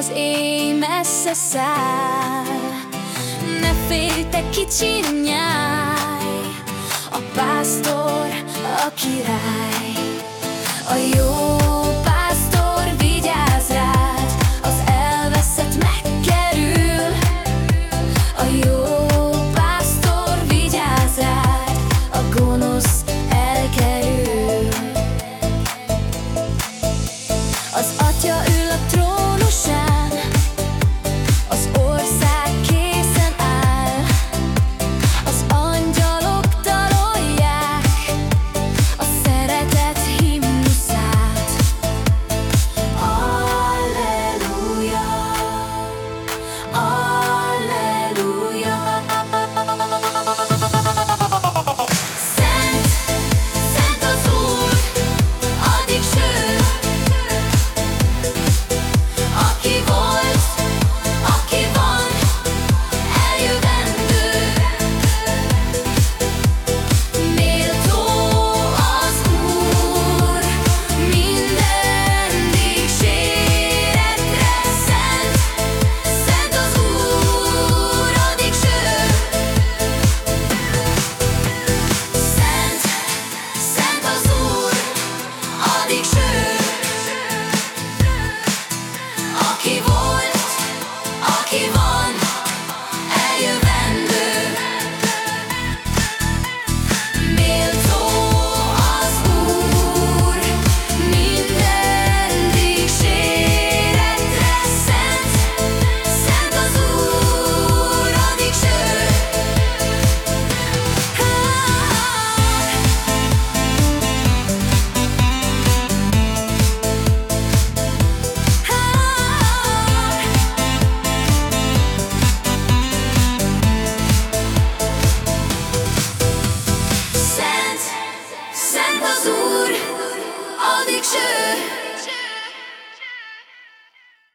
az éj messze száll. Ne félj, te kicsi nyáj A pásztor, a király A jó pásztor vigyáz rád Az elveszett megkerül. A jó pásztor vigyáz rád A gonosz elkerül. Az picture.